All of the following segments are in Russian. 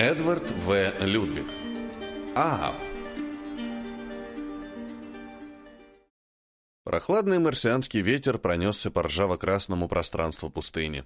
Эдвард В. Людвиг. Аап. Прохладный марсианский ветер пронесся по ржаво-красному пространству пустыни.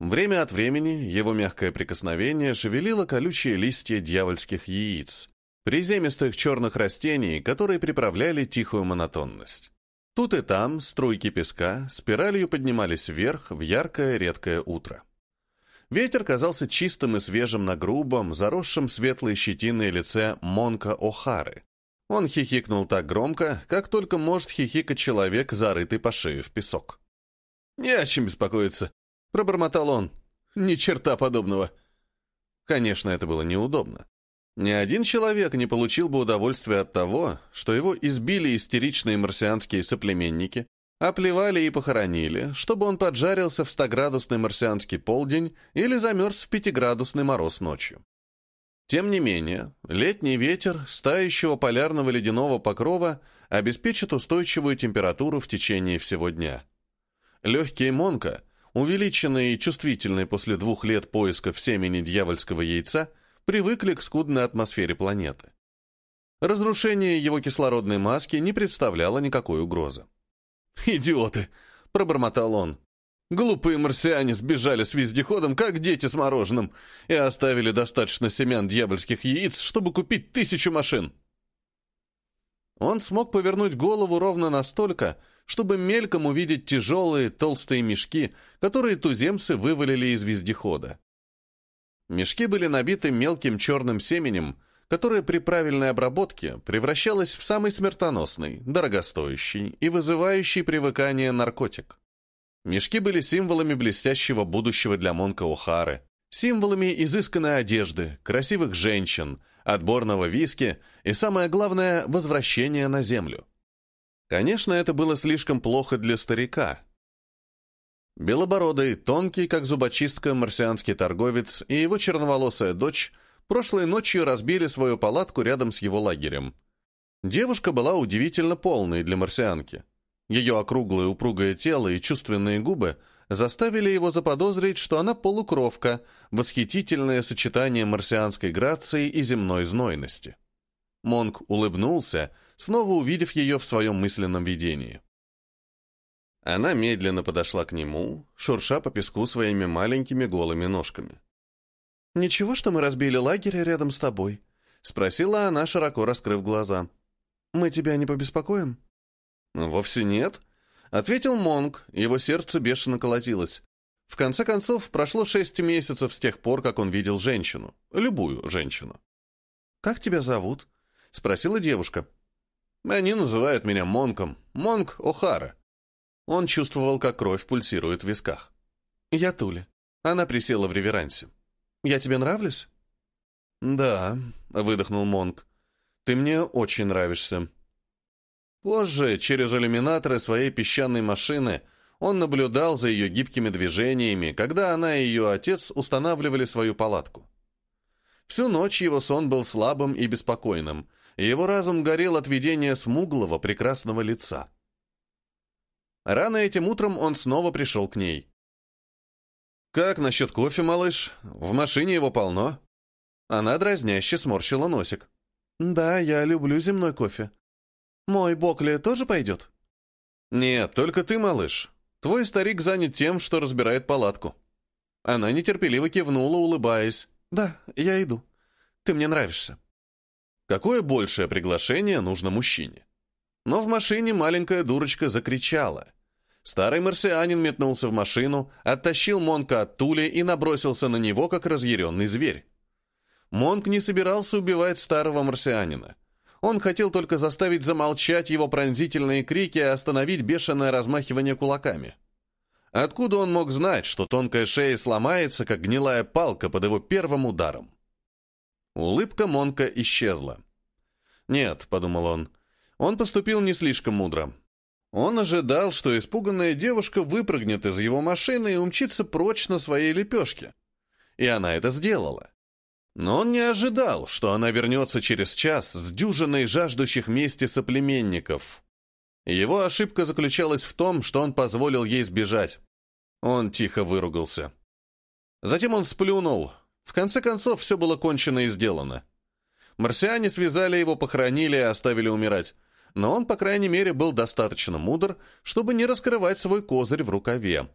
Время от времени его мягкое прикосновение шевелило колючие листья дьявольских яиц, приземистых черных растений, которые приправляли тихую монотонность. Тут и там струйки песка спиралью поднимались вверх в яркое редкое утро. Ветер казался чистым и свежим на грубом, заросшем светлой щетиной лице Монка О'Хары. Он хихикнул так громко, как только может хихикать человек, зарытый по шею в песок. «Не о чем беспокоиться», — пробормотал он. «Ни черта подобного». Конечно, это было неудобно. Ни один человек не получил бы удовольствия от того, что его избили истеричные марсианские соплеменники, оплевали и похоронили, чтобы он поджарился в стоградусный марсианский полдень или замерз в пятиградусный мороз ночью. Тем не менее, летний ветер стающего полярного ледяного покрова обеспечит устойчивую температуру в течение всего дня. Легкие Монка, увеличенные и чувствительные после двух лет поиска в семени дьявольского яйца – привыкли к скудной атмосфере планеты. Разрушение его кислородной маски не представляло никакой угрозы. «Идиоты!» — пробормотал он. «Глупые марсиане сбежали с вездеходом, как дети с мороженым, и оставили достаточно семян дьявольских яиц, чтобы купить тысячу машин». Он смог повернуть голову ровно настолько, чтобы мельком увидеть тяжелые толстые мешки, которые туземцы вывалили из вездехода. Мешки были набиты мелким черным семенем, которое при правильной обработке превращалось в самый смертоносный, дорогостоящий и вызывающий привыкание наркотик. Мешки были символами блестящего будущего для Монка О'Хары, символами изысканной одежды, красивых женщин, отборного виски и, самое главное, возвращения на Землю. Конечно, это было слишком плохо для старика, Белобородый, тонкий, как зубочистка, марсианский торговец и его черноволосая дочь прошлой ночью разбили свою палатку рядом с его лагерем. Девушка была удивительно полной для марсианки. Ее округлое упругое тело и чувственные губы заставили его заподозрить, что она полукровка, восхитительное сочетание марсианской грации и земной знойности. Монк улыбнулся, снова увидев ее в своем мысленном видении. Она медленно подошла к нему, шурша по песку своими маленькими голыми ножками. «Ничего, что мы разбили лагерь рядом с тобой?» — спросила она, широко раскрыв глаза. «Мы тебя не побеспокоим?» «Вовсе нет», — ответил Монг, его сердце бешено колотилось. В конце концов, прошло шесть месяцев с тех пор, как он видел женщину. Любую женщину. «Как тебя зовут?» — спросила девушка. «Они называют меня Монком. Монк О'Хара». Он чувствовал, как кровь пульсирует в висках. «Я Туля». Она присела в реверансе. «Я тебе нравлюсь?» «Да», — выдохнул Монк. «Ты мне очень нравишься». Позже, через иллюминаторы своей песчаной машины, он наблюдал за ее гибкими движениями, когда она и ее отец устанавливали свою палатку. Всю ночь его сон был слабым и беспокойным, и его разум горел от видения смуглого прекрасного лица. Рано этим утром он снова пришел к ней. «Как насчет кофе, малыш? В машине его полно». Она дразняще сморщила носик. «Да, я люблю земной кофе. Мой Бокли тоже пойдет?» «Нет, только ты, малыш. Твой старик занят тем, что разбирает палатку». Она нетерпеливо кивнула, улыбаясь. «Да, я иду. Ты мне нравишься». Какое большее приглашение нужно мужчине? Но в машине маленькая дурочка закричала. Старый марсианин метнулся в машину, оттащил Монка от Тули и набросился на него, как разъяренный зверь. Монк не собирался убивать старого марсианина. Он хотел только заставить замолчать его пронзительные крики и остановить бешеное размахивание кулаками. Откуда он мог знать, что тонкая шея сломается, как гнилая палка под его первым ударом? Улыбка Монка исчезла. «Нет», — подумал он, — «он поступил не слишком мудро. Он ожидал, что испуганная девушка выпрыгнет из его машины и умчится прочь на своей лепешке. И она это сделала. Но он не ожидал, что она вернется через час с дюжиной жаждущих мести соплеменников. Его ошибка заключалась в том, что он позволил ей сбежать. Он тихо выругался. Затем он сплюнул. В конце концов, все было кончено и сделано. Марсиане связали его, похоронили и оставили умирать. Но он, по крайней мере, был достаточно мудр, чтобы не раскрывать свой козырь в рукаве.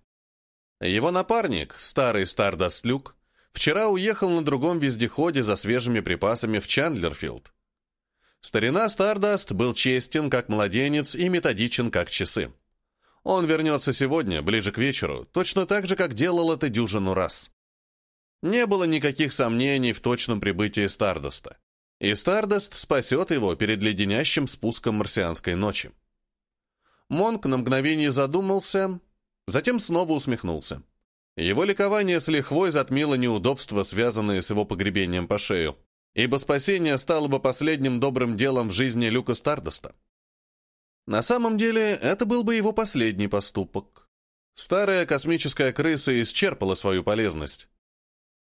Его напарник, старый Стардаст Люк, вчера уехал на другом вездеходе за свежими припасами в Чандлерфилд. Старина Стардаст был честен, как младенец, и методичен, как часы. Он вернется сегодня, ближе к вечеру, точно так же, как делал это дюжину раз. Не было никаких сомнений в точном прибытии Стардаста. И Стардаст спасет его перед леденящим спуском марсианской ночи. Монк на мгновение задумался, затем снова усмехнулся. Его ликование с лихвой затмило неудобства, связанные с его погребением по шею, ибо спасение стало бы последним добрым делом в жизни Люка Стардаста. На самом деле, это был бы его последний поступок. Старая космическая крыса исчерпала свою полезность.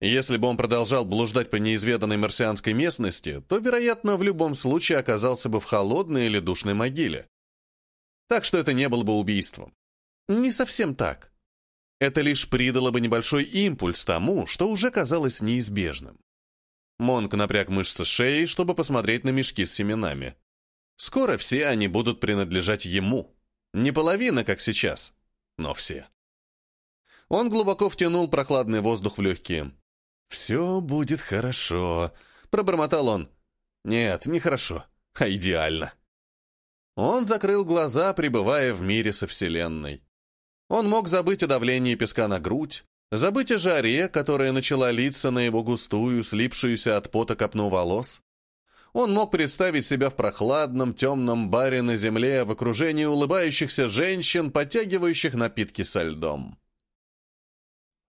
Если бы он продолжал блуждать по неизведанной марсианской местности, то, вероятно, в любом случае оказался бы в холодной или душной могиле. Так что это не было бы убийством. Не совсем так. Это лишь придало бы небольшой импульс тому, что уже казалось неизбежным. Монк напряг мышцы шеи, чтобы посмотреть на мешки с семенами. Скоро все они будут принадлежать ему. Не половина, как сейчас, но все. Он глубоко втянул прохладный воздух в легкие. «Все будет хорошо», — пробормотал он. «Нет, не хорошо, а идеально». Он закрыл глаза, пребывая в мире со Вселенной. Он мог забыть о давлении песка на грудь, забыть о жаре, которая начала литься на его густую, слипшуюся от пота копну волос. Он мог представить себя в прохладном, темном баре на земле в окружении улыбающихся женщин, подтягивающих напитки со льдом.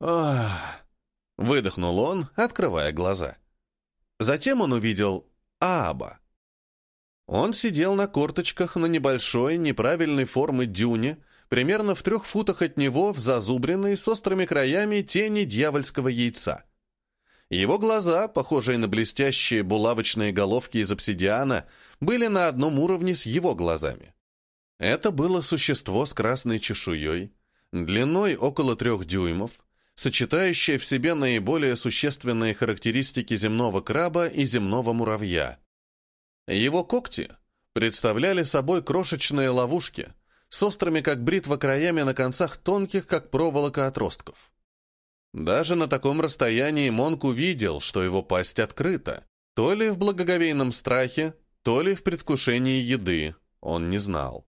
Ах... Выдохнул он, открывая глаза. Затем он увидел Ааба. Он сидел на корточках на небольшой, неправильной формы дюне, примерно в трех футах от него, в зазубренной, с острыми краями тени дьявольского яйца. Его глаза, похожие на блестящие булавочные головки из обсидиана, были на одном уровне с его глазами. Это было существо с красной чешуей, длиной около трех дюймов, сочетающая в себе наиболее существенные характеристики земного краба и земного муравья. Его когти представляли собой крошечные ловушки с острыми, как бритва, краями на концах тонких, как проволока отростков. Даже на таком расстоянии Монк увидел, что его пасть открыта, то ли в благоговейном страхе, то ли в предвкушении еды, он не знал.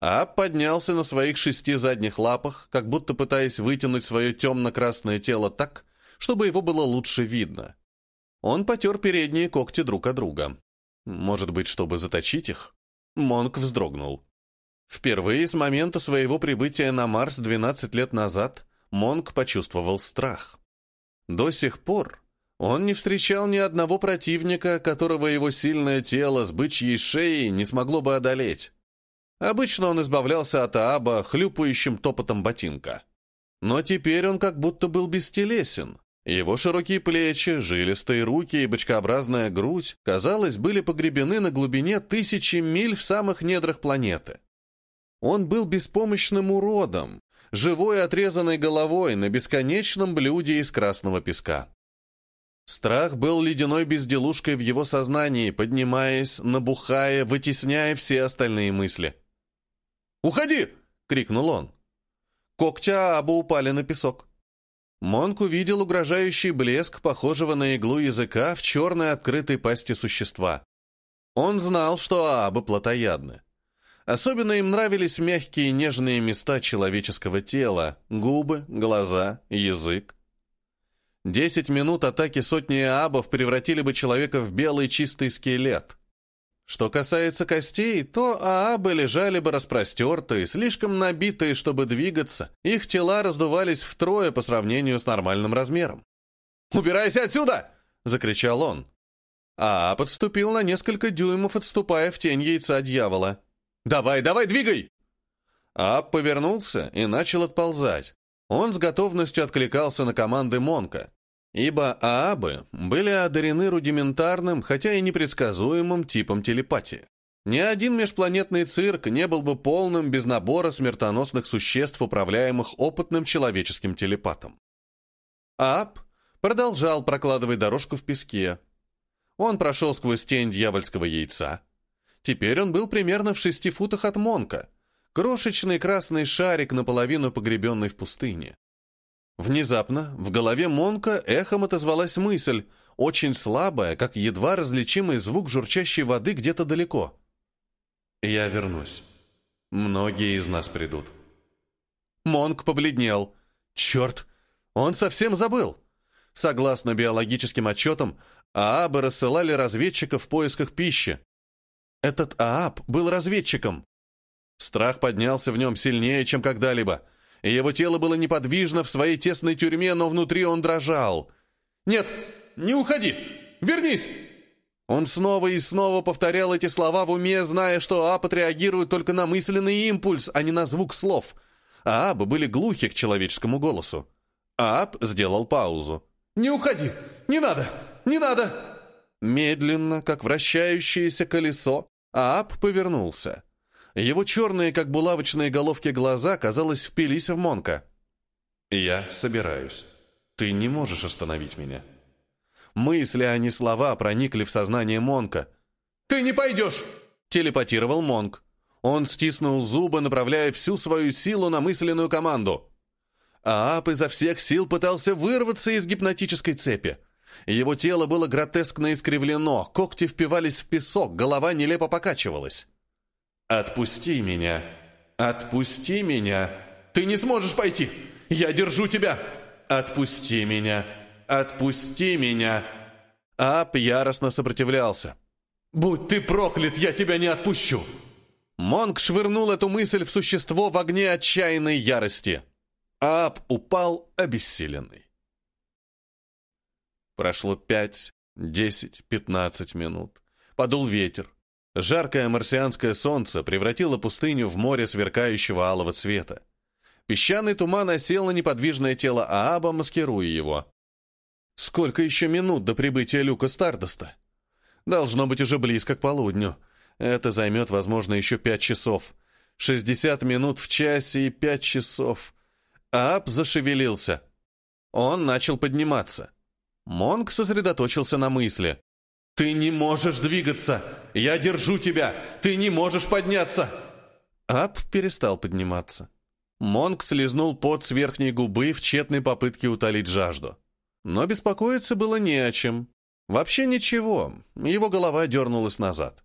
А поднялся на своих шести задних лапах, как будто пытаясь вытянуть свое темно-красное тело так, чтобы его было лучше видно. Он потер передние когти друг от друга. Может быть, чтобы заточить их? Монк вздрогнул. Впервые с момента своего прибытия на Марс 12 лет назад Монк почувствовал страх. До сих пор он не встречал ни одного противника, которого его сильное тело с бычьей шеей не смогло бы одолеть. Обычно он избавлялся от Ааба хлюпающим топотом ботинка. Но теперь он как будто был бестелесен. Его широкие плечи, жилистые руки и бочкообразная грудь, казалось, были погребены на глубине тысячи миль в самых недрах планеты. Он был беспомощным уродом, живой отрезанной головой на бесконечном блюде из красного песка. Страх был ледяной безделушкой в его сознании, поднимаясь, набухая, вытесняя все остальные мысли. «Уходи!» — крикнул он. Когтя Аба упали на песок. Монк увидел угрожающий блеск, похожего на иглу языка в черной открытой пасти существа. Он знал, что Аабы плотоядны. Особенно им нравились мягкие нежные места человеческого тела, губы, глаза, язык. Десять минут атаки сотни Аабов превратили бы человека в белый чистый скелет. Что касается костей, то аабы лежали бы распростертые, слишком набитые, чтобы двигаться. Их тела раздувались втрое по сравнению с нормальным размером. «Убирайся отсюда!» — закричал он. Аа подступил на несколько дюймов, отступая в тень яйца дьявола. «Давай, давай, двигай!» Ааб повернулся и начал отползать. Он с готовностью откликался на команды Монка. Ибо аабы были одарены рудиментарным, хотя и непредсказуемым типом телепатии. Ни один межпланетный цирк не был бы полным без набора смертоносных существ, управляемых опытным человеческим телепатом. Ааб продолжал прокладывать дорожку в песке. Он прошел сквозь тень дьявольского яйца. Теперь он был примерно в шести футах от Монка. Крошечный красный шарик, наполовину погребенный в пустыне. Внезапно в голове Монка эхом отозвалась мысль, очень слабая, как едва различимый звук журчащей воды где-то далеко. «Я вернусь. Многие из нас придут». Монк побледнел. «Черт! Он совсем забыл!» Согласно биологическим отчетам, Аабы рассылали разведчиков в поисках пищи. Этот Ааб был разведчиком. Страх поднялся в нем сильнее, чем когда-либо. Его тело было неподвижно в своей тесной тюрьме, но внутри он дрожал. «Нет, не уходи! Вернись!» Он снова и снова повторял эти слова в уме, зная, что Ааб отреагирует только на мысленный импульс, а не на звук слов. Аабы были глухи к человеческому голосу. Ааб сделал паузу. «Не уходи! Не надо! Не надо!» Медленно, как вращающееся колесо, Ааб повернулся. Его черные, как булавочные головки глаза, казалось, впились в Монка. «Я собираюсь. Ты не можешь остановить меня». Мысли, а не слова, проникли в сознание Монка. «Ты не пойдешь!» — телепатировал Монк. Он стиснул зубы, направляя всю свою силу на мысленную команду. Аап изо всех сил пытался вырваться из гипнотической цепи. Его тело было гротескно искривлено, когти впивались в песок, голова нелепо покачивалась. «Отпусти меня! Отпусти меня! Ты не сможешь пойти! Я держу тебя! Отпусти меня! Отпусти меня!» Ап яростно сопротивлялся. «Будь ты проклят, я тебя не отпущу!» Монг швырнул эту мысль в существо в огне отчаянной ярости. Ап упал обессиленный. Прошло пять, десять, пятнадцать минут. Подул ветер. Жаркое марсианское солнце превратило пустыню в море сверкающего алого цвета. Песчаный туман осел на неподвижное тело Ааба, маскируя его. Сколько еще минут до прибытия Люка Стардоста? Должно быть уже близко к полудню. Это займет, возможно, еще пять часов. Шестьдесят минут в часе и пять часов. Ааб зашевелился. Он начал подниматься. Монг сосредоточился на мысли. «Ты не можешь двигаться! Я держу тебя! Ты не можешь подняться!» Ап перестал подниматься. Монг слизнул пот с верхней губы в тщетной попытке утолить жажду. Но беспокоиться было не о чем. Вообще ничего. Его голова дернулась назад.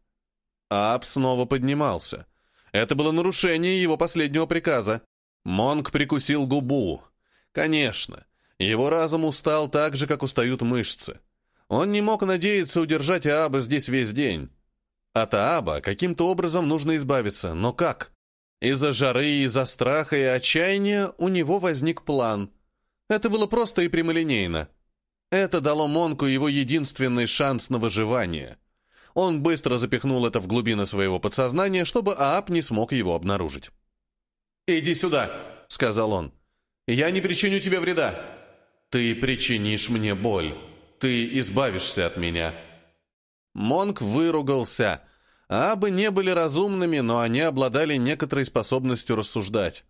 Ап снова поднимался. Это было нарушение его последнего приказа. Монг прикусил губу. Конечно, его разум устал так же, как устают мышцы. Он не мог надеяться удержать Ааба здесь весь день. От Ааба каким-то образом нужно избавиться, но как? Из-за жары, из-за страха и отчаяния у него возник план. Это было просто и прямолинейно. Это дало Монку его единственный шанс на выживание. Он быстро запихнул это в глубины своего подсознания, чтобы Ааб не смог его обнаружить. «Иди сюда», — сказал он. «Я не причиню тебе вреда». «Ты причинишь мне боль», ты избавишься от меня». Монк выругался. Абы не были разумными, но они обладали некоторой способностью рассуждать.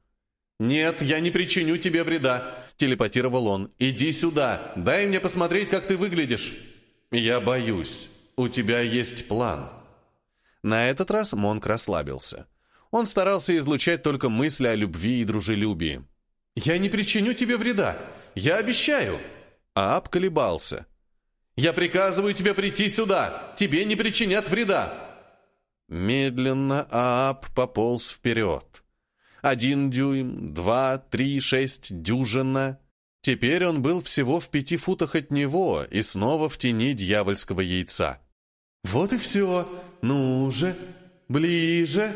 «Нет, я не причиню тебе вреда», — телепатировал он. «Иди сюда, дай мне посмотреть, как ты выглядишь». «Я боюсь. У тебя есть план». На этот раз Монк расслабился. Он старался излучать только мысли о любви и дружелюбии. «Я не причиню тебе вреда. Я обещаю». Аб колебался. Я приказываю тебе прийти сюда! Тебе не причинят вреда!» Медленно Аап пополз вперед. Один дюйм, два, три, шесть, дюжина. Теперь он был всего в пяти футах от него и снова в тени дьявольского яйца. «Вот и все! Ну же! Ближе!»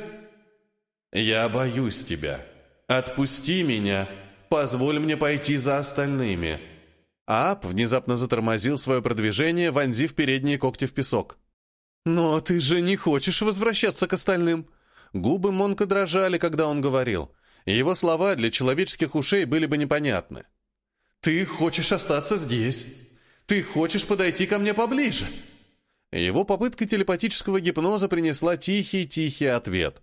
«Я боюсь тебя. Отпусти меня. Позволь мне пойти за остальными». Ап внезапно затормозил свое продвижение, вонзив передние когти в песок. «Но ты же не хочешь возвращаться к остальным!» Губы Монка дрожали, когда он говорил. Его слова для человеческих ушей были бы непонятны. «Ты хочешь остаться здесь! Ты хочешь подойти ко мне поближе!» Его попытка телепатического гипноза принесла тихий-тихий ответ.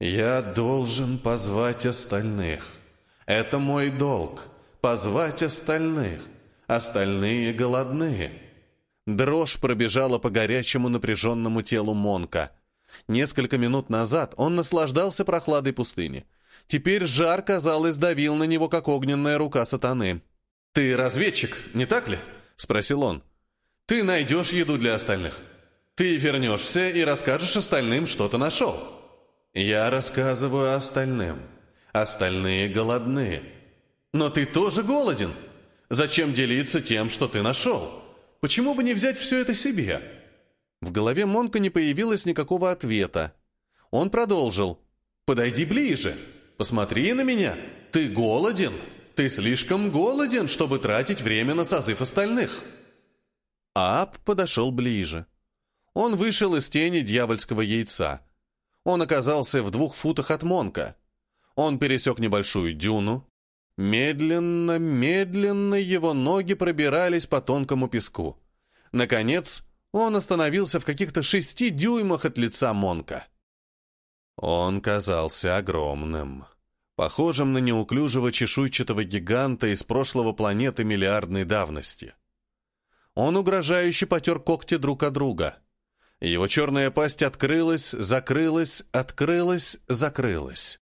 «Я должен позвать остальных. Это мой долг — позвать остальных. Остальные голодные. Дрожь пробежала по горячему напряженному телу Монка. Несколько минут назад он наслаждался прохладой пустыни. Теперь жар, казалось, давил на него, как огненная рука сатаны. «Ты разведчик, не так ли?» — спросил он. «Ты найдешь еду для остальных. Ты вернешься и расскажешь остальным, что ты нашел. Я рассказываю остальным. Остальные голодные. Но ты тоже голоден. Зачем делиться тем, что ты нашел? Почему бы не взять все это себе?» В голове Монка не появилось никакого ответа. Он продолжил. «Подойди ближе. Посмотри на меня. Ты голоден. Ты слишком голоден, чтобы тратить время на созыв остальных». Ап подошел ближе. Он вышел из тени дьявольского яйца. Он оказался в двух футах от Монка. Он пересек небольшую дюну. Медленно, медленно его ноги пробирались по тонкому песку. Наконец, он остановился в каких-то шести дюймах от лица Монка. Он казался огромным, похожим на неуклюжего чешуйчатого гиганта из прошлого планеты миллиардной давности. Он угрожающе потер когти друг от друга. Его черная пасть открылась, закрылась, открылась, закрылась.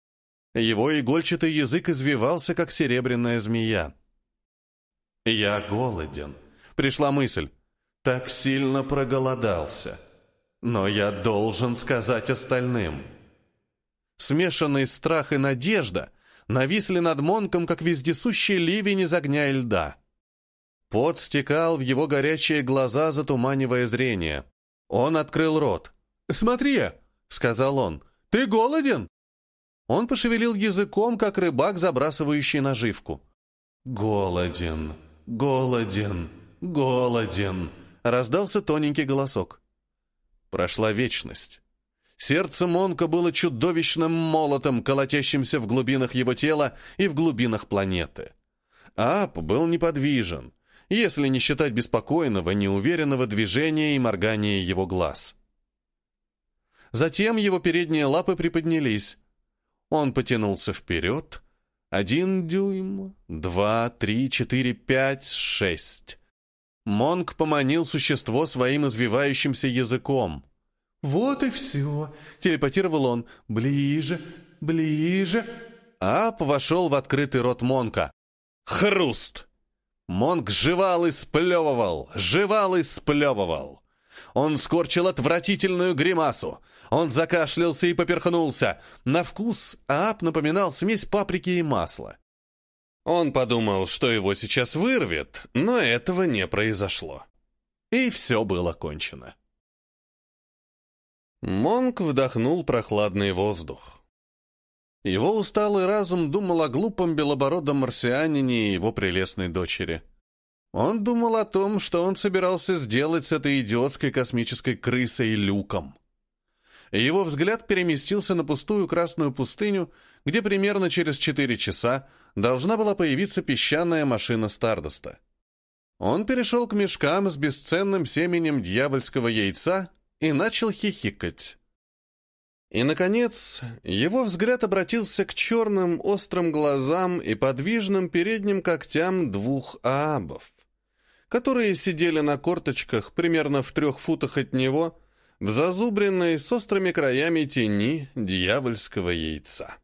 Его игольчатый язык извивался, как серебряная змея. «Я голоден», — пришла мысль. «Так сильно проголодался. Но я должен сказать остальным». Смешанный страх и надежда нависли над Монком, как вездесущий ливень из огня и льда. Пот стекал в его горячие глаза, затуманивая зрение. Он открыл рот. «Смотри!» — сказал он. «Ты голоден?» Он пошевелил языком, как рыбак, забрасывающий наживку. «Голоден, голоден, голоден!» — раздался тоненький голосок. Прошла вечность. Сердце Монка было чудовищным молотом, колотящимся в глубинах его тела и в глубинах планеты. Ап был неподвижен, если не считать беспокойного, неуверенного движения и моргания его глаз. Затем его передние лапы приподнялись. Он потянулся вперед. Один дюйм, два, три, четыре, пять, шесть. Монк поманил существо своим извивающимся языком. «Вот и все!» — телепатировал он. «Ближе, ближе!» Ап вошел в открытый рот Монка. «Хруст!» Монк жевал и сплевывал, жевал и сплевывал. Он скорчил отвратительную гримасу. Он закашлялся и поперхнулся. На вкус Аап напоминал смесь паприки и масла. Он подумал, что его сейчас вырвет, но этого не произошло. И все было кончено. Монк вдохнул прохладный воздух. Его усталый разум думал о глупом белобородом марсианине и его прелестной дочери. Он думал о том, что он собирался сделать с этой идиотской космической крысой люком. Его взгляд переместился на пустую красную пустыню, где примерно через четыре часа должна была появиться песчаная машина Стардоста. Он перешел к мешкам с бесценным семенем дьявольского яйца и начал хихикать. И, наконец, его взгляд обратился к черным острым глазам и подвижным передним когтям двух аабов, которые сидели на корточках примерно в трех футах от него, в зазубренной с острыми краями тени дьявольского яйца.